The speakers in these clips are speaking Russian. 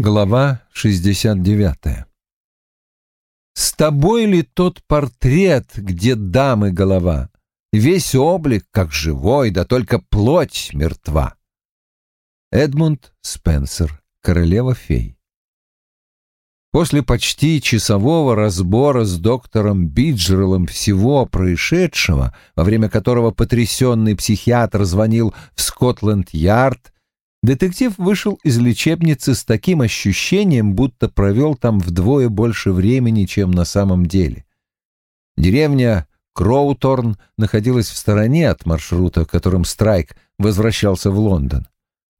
Глава 69 С тобой ли тот портрет, где дамы голова? Весь облик, как живой, да только плоть мертва. Эдмунд Спенсер, королева-фей. После почти часового разбора с доктором Биджерлом всего происшедшего, во время которого потрясенный психиатр звонил в Скотланд-Ярд Детектив вышел из лечебницы с таким ощущением, будто провел там вдвое больше времени, чем на самом деле. Деревня Кроуторн находилась в стороне от маршрута, которым Страйк возвращался в Лондон.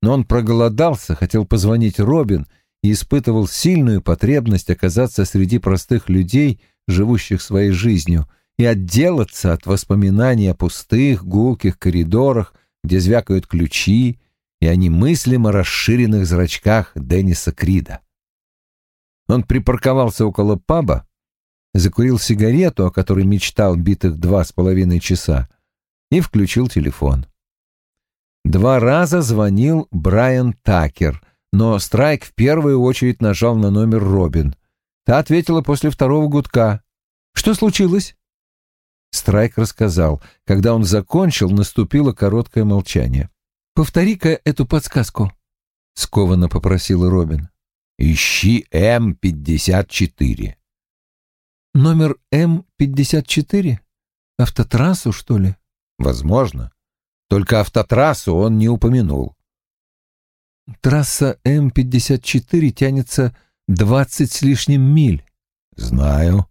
Но он проголодался, хотел позвонить Робин и испытывал сильную потребность оказаться среди простых людей, живущих своей жизнью, и отделаться от воспоминаний о пустых, гулких коридорах, где звякают ключи, и о немыслимо расширенных зрачках Денниса Крида. Он припарковался около паба, закурил сигарету, о которой мечтал битых два с половиной часа, и включил телефон. Два раза звонил Брайан Такер, но Страйк в первую очередь нажал на номер Робин. Та ответила после второго гудка. «Что случилось?» Страйк рассказал. Когда он закончил, наступило короткое молчание. Повтори-ка эту подсказку, — скованно попросила Робин. Ищи М-54. Номер М-54? Автотрассу, что ли? Возможно. Только автотрассу он не упомянул. Трасса М-54 тянется двадцать с лишним миль. Знаю.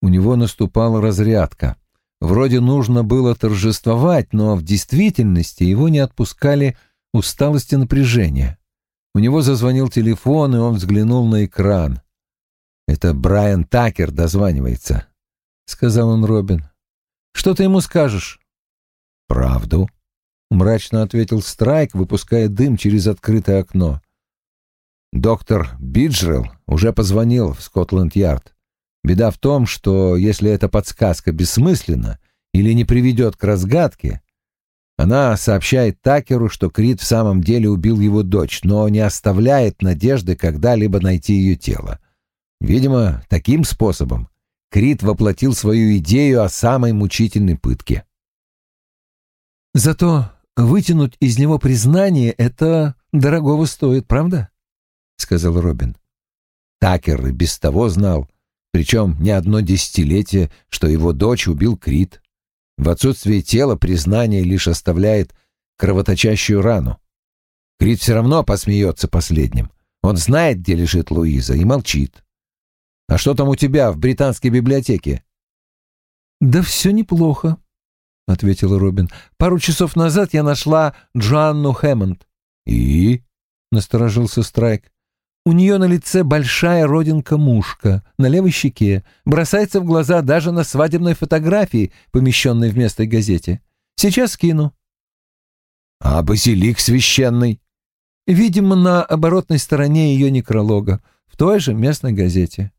У него наступала разрядка. Вроде нужно было торжествовать, но в действительности его не отпускали усталость и напряжение. У него зазвонил телефон, и он взглянул на экран. «Это Брайан Такер дозванивается», — сказал он Робин. «Что ты ему скажешь?» «Правду», — мрачно ответил Страйк, выпуская дым через открытое окно. «Доктор Биджрелл уже позвонил в Скотланд-Ярд. Беда в том, что если эта подсказка бессмысленна или не приведет к разгадке, она сообщает Такеру, что Крит в самом деле убил его дочь, но не оставляет надежды когда-либо найти ее тело. Видимо, таким способом Крит воплотил свою идею о самой мучительной пытке. «Зато вытянуть из него признание — это дорогого стоит, правда?» — сказал Робин. Такер и без того знал, причем не одно десятилетие, что его дочь убил Крит. В отсутствие тела признание лишь оставляет кровоточащую рану. Крит все равно посмеется последним. Он знает, где лежит Луиза, и молчит. «А что там у тебя в британской библиотеке?» «Да все неплохо», — ответил Робин. «Пару часов назад я нашла Джоанну Хэммонд». «И?» — насторожился Страйк. У нее на лице большая родинка-мушка, на левой щеке, бросается в глаза даже на свадебной фотографии, помещенной в местной газете. Сейчас скину. А базилик священный? Видимо, на оборотной стороне ее некролога, в той же местной газете.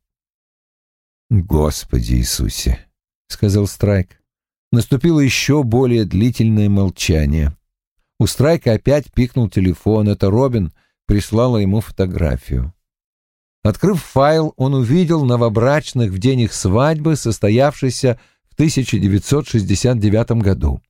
«Господи Иисусе!» — сказал Страйк. Наступило еще более длительное молчание. У Страйка опять пикнул телефон. Это Робин — прислала ему фотографию. Открыв файл, он увидел новобрачных в день их свадьбы, состоявшейся в 1969 году.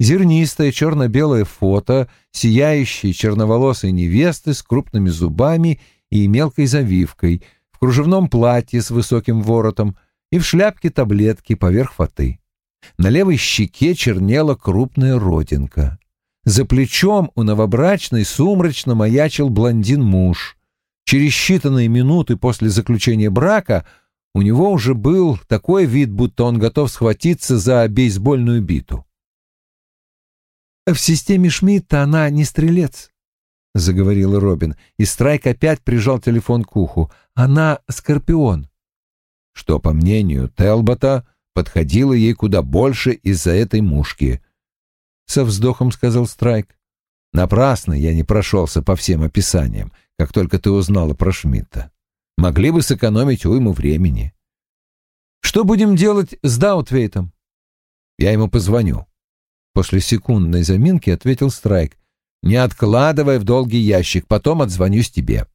Зернистое черно-белое фото сияющей черноволосой невесты с крупными зубами и мелкой завивкой, в кружевном платье с высоким воротом и в шляпке таблетки поверх фаты. На левой щеке чернела крупная родинка. За плечом у новобрачной сумрачно маячил блондин-муж. Через считанные минуты после заключения брака у него уже был такой вид, будто он готов схватиться за бейсбольную биту. «В системе Шмидта она не стрелец», — заговорила Робин, и Страйк опять прижал телефон к уху. «Она скорпион». Что, по мнению Телбота, подходило ей куда больше из-за этой мушки — со вздохом сказал Страйк. Напрасно я не прошелся по всем описаниям, как только ты узнала про Шмидта. Могли бы сэкономить уйму времени. Что будем делать с Даутвейтом? Я ему позвоню. После секундной заминки ответил Страйк. Не откладывай в долгий ящик, потом отзвонюсь тебе.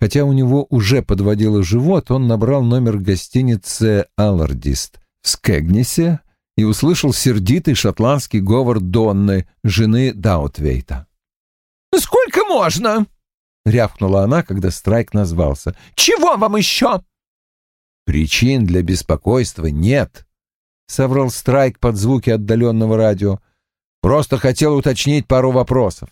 Хотя у него уже подводило живот, он набрал номер гостиницы «Аллардист» в Скэгнисе и услышал сердитый шотландский говор Донны, жены Даутвейта. «Сколько можно?» — рявкнула она, когда Страйк назвался. «Чего вам еще?» «Причин для беспокойства нет», — соврал Страйк под звуки отдаленного радио. «Просто хотел уточнить пару вопросов».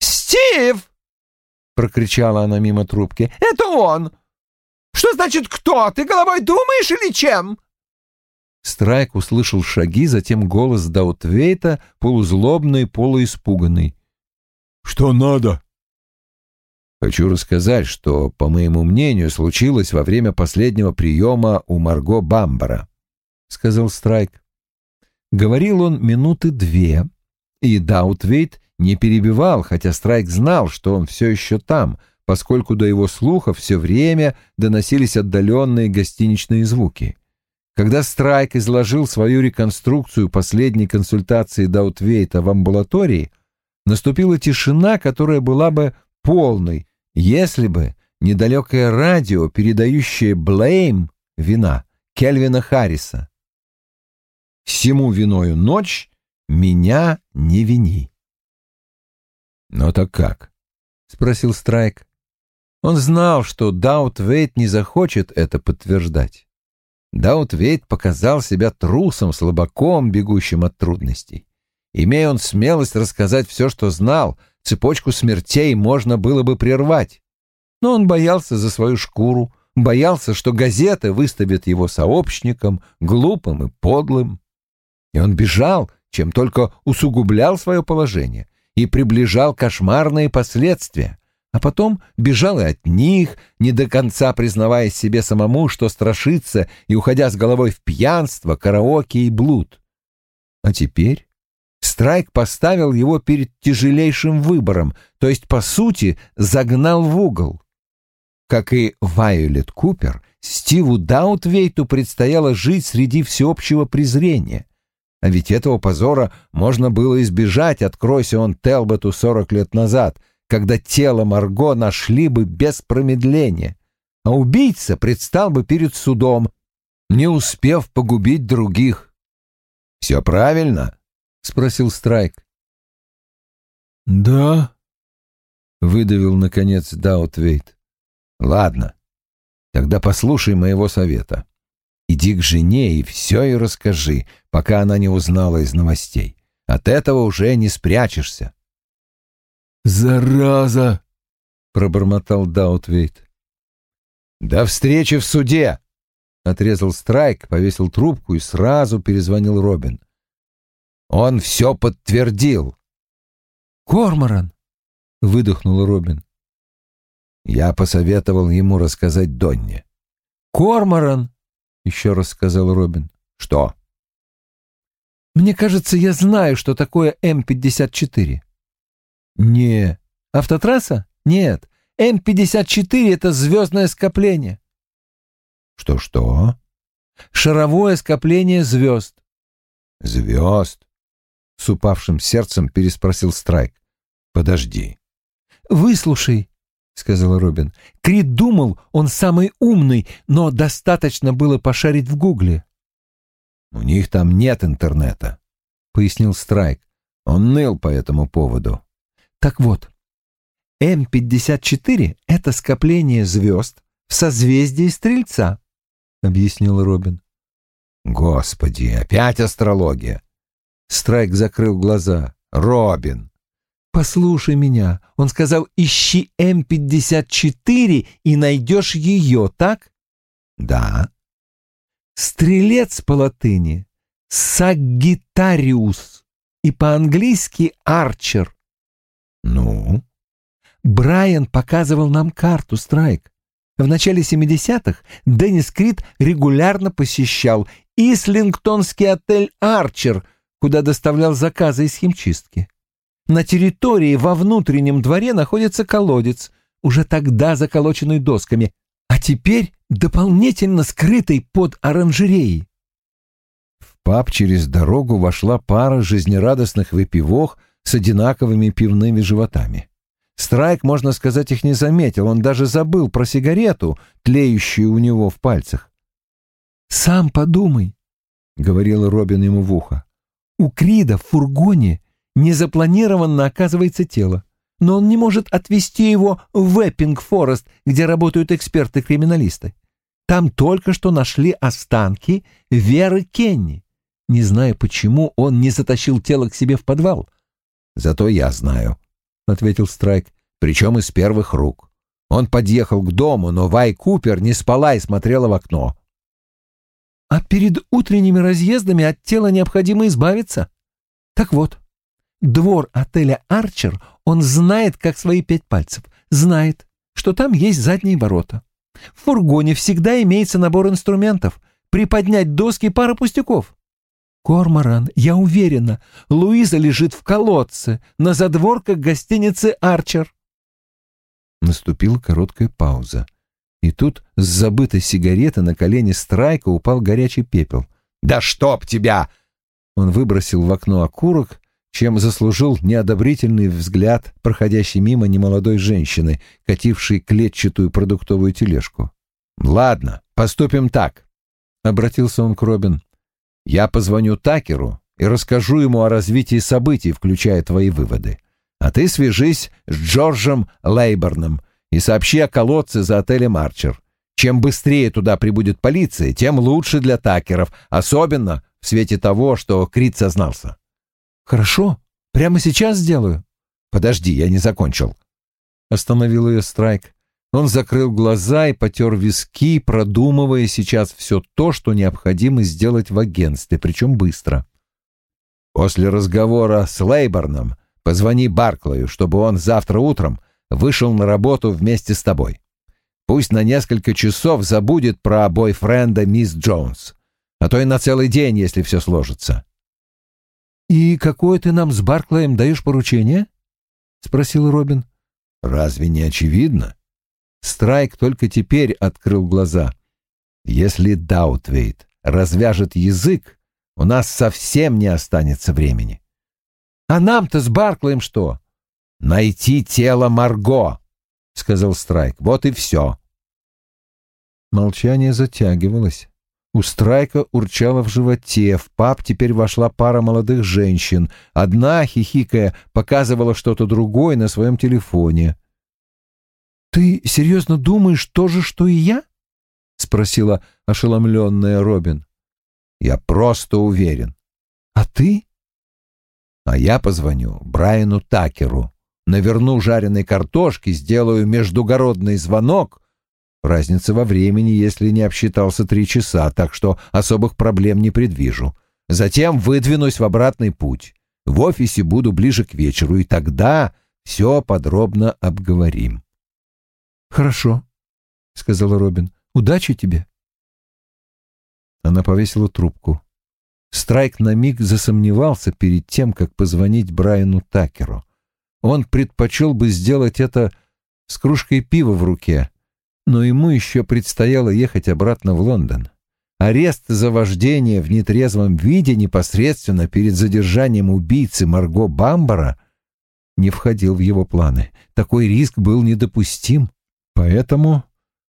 «Стив!» — прокричала она мимо трубки. «Это он! Что значит кто? Ты головой думаешь или чем?» Страйк услышал шаги, затем голос Даутвейта, полузлобный, полуиспуганный. «Что надо?» «Хочу рассказать, что, по моему мнению, случилось во время последнего приема у Марго Бамбара», — сказал Страйк. Говорил он минуты две, и Даутвейт не перебивал, хотя Страйк знал, что он все еще там, поскольку до его слуха все время доносились отдаленные гостиничные звуки. Когда Страйк изложил свою реконструкцию последней консультации Даутвейта в амбулатории, наступила тишина, которая была бы полной, если бы недалекое радио, передающее «Blame» вина Кельвина Харриса. «Всему виною ночь, меня не вини». «Но так как?» — спросил Страйк. Он знал, что Даутвейт не захочет это подтверждать. Даутвейт показал себя трусом, слабаком, бегущим от трудностей. Имея он смелость рассказать все, что знал, цепочку смертей можно было бы прервать. Но он боялся за свою шкуру, боялся, что газеты выставят его сообщником, глупым и подлым. И он бежал, чем только усугублял свое положение, и приближал кошмарные последствия, а потом бежал и от них, не до конца признавая себе самому, что страшится, и уходя с головой в пьянство, караоке и блуд. А теперь Страйк поставил его перед тяжелейшим выбором, то есть, по сути, загнал в угол. Как и Вайолет Купер, Стиву Даутвейту предстояло жить среди всеобщего презрения. А ведь этого позора можно было избежать, откройся он Телботу сорок лет назад, когда тело Марго нашли бы без промедления, а убийца предстал бы перед судом, не успев погубить других. Все правильно? — спросил Страйк. «Да», — выдавил, наконец, Даутвейт. «Ладно, тогда послушай моего совета. Иди к жене и все ей расскажи, пока она не узнала из новостей. От этого уже не спрячешься». «Зараза!» — пробормотал Даутвейт. «До встречи в суде!» — отрезал Страйк, повесил трубку и сразу перезвонил Робин. Он все подтвердил. «Корморан!» — выдохнул Робин. Я посоветовал ему рассказать Донне. «Корморан!» — еще раз сказал Робин. «Что?» «Мне кажется, я знаю, что такое М-54». «Не. Автотрасса? Нет. М-54 — это звездное скопление». «Что-что?» «Шаровое скопление звезд». «Звезд? — с упавшим сердцем переспросил Страйк. «Подожди». «Выслушай», — сказал Робин. «Крид думал, он самый умный, но достаточно было пошарить в Гугле». «У них там нет интернета», — пояснил Страйк. Он ныл по этому поводу. «Так вот, М-54 — это скопление звезд в созвездии Стрельца», — объяснил Робин. «Господи, опять астрология!» Страйк закрыл глаза. «Робин!» «Послушай меня. Он сказал, ищи М-54 и найдешь ее, так?» «Да». «Стрелец по латыни. Саггитариус. И по-английски Арчер». «Ну?» Брайан показывал нам карту, Страйк. В начале 70-х Деннис Крид регулярно посещал Ислингтонский отель «Арчер», куда доставлял заказы из химчистки. На территории во внутреннем дворе находится колодец, уже тогда заколоченный досками, а теперь дополнительно скрытый под оранжереей. В паб через дорогу вошла пара жизнерадостных выпивох с одинаковыми пивными животами. Страйк, можно сказать, их не заметил, он даже забыл про сигарету, тлеющую у него в пальцах. «Сам подумай», — говорил Робин ему в ухо. «У Крида в фургоне незапланированно оказывается тело, но он не может отвезти его в Эппинг-Форест, где работают эксперты-криминалисты. Там только что нашли останки Веры Кенни. Не знаю, почему он не затащил тело к себе в подвал. Зато я знаю, — ответил Страйк, — причем из первых рук. Он подъехал к дому, но Вай Купер не спала и смотрела в окно. А перед утренними разъездами от тела необходимо избавиться. Так вот, двор отеля «Арчер» он знает, как свои пять пальцев, знает, что там есть задние ворота. В фургоне всегда имеется набор инструментов. Приподнять доски пара пустяков. Корморан, я уверена, Луиза лежит в колодце на задворках гостиницы «Арчер». Наступила короткая пауза. И тут с забытой сигареты на колени Страйка упал горячий пепел. «Да чтоб тебя!» Он выбросил в окно окурок чем заслужил неодобрительный взгляд проходящей мимо немолодой женщины, катившей клетчатую продуктовую тележку. «Ладно, поступим так», — обратился он к Робин. «Я позвоню Такеру и расскажу ему о развитии событий, включая твои выводы. А ты свяжись с Джорджем Лейборном и сообщи о колодце за отелем «Арчер». Чем быстрее туда прибудет полиция, тем лучше для Такеров, особенно в свете того, что Крит сознался. «Хорошо, прямо сейчас сделаю». «Подожди, я не закончил». Остановил ее Страйк. Он закрыл глаза и потер виски, продумывая сейчас все то, что необходимо сделать в агентстве, причем быстро. «После разговора с Лейборном позвони Барклаю, чтобы он завтра утром вышел на работу вместе с тобой. Пусть на несколько часов забудет про бойфренда мисс Джонс, а то и на целый день, если все сложится. «И какое ты нам с Барклаем даешь поручение?» — спросил Робин. «Разве не очевидно?» Страйк только теперь открыл глаза. «Если Даутвейт развяжет язык, у нас совсем не останется времени». «А нам-то с Барклаем что?» «Найти тело Марго», — сказал Страйк. «Вот и все». Молчание затягивалось. У Страйка урчало в животе, в паб теперь вошла пара молодых женщин. Одна, хихикая, показывала что-то другое на своем телефоне. «Ты серьезно думаешь то же, что и я?» — спросила ошеломленная Робин. «Я просто уверен». «А ты?» «А я позвоню Брайану Такеру, наверну жареной картошки, сделаю междугородный звонок» Разница во времени, если не обсчитался три часа, так что особых проблем не предвижу. Затем выдвинусь в обратный путь. В офисе буду ближе к вечеру, и тогда все подробно обговорим. — Хорошо, — сказала Робин. — Удачи тебе. Она повесила трубку. Страйк на миг засомневался перед тем, как позвонить Брайану Такеру. Он предпочел бы сделать это с кружкой пива в руке, но ему еще предстояло ехать обратно в Лондон. Арест за вождение в нетрезвом виде непосредственно перед задержанием убийцы Марго Бамбара не входил в его планы. Такой риск был недопустим. Поэтому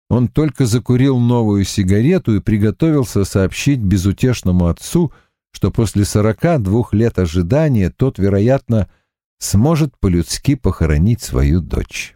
он только закурил новую сигарету и приготовился сообщить безутешному отцу, что после сорока двух лет ожидания тот, вероятно, сможет по-людски похоронить свою дочь.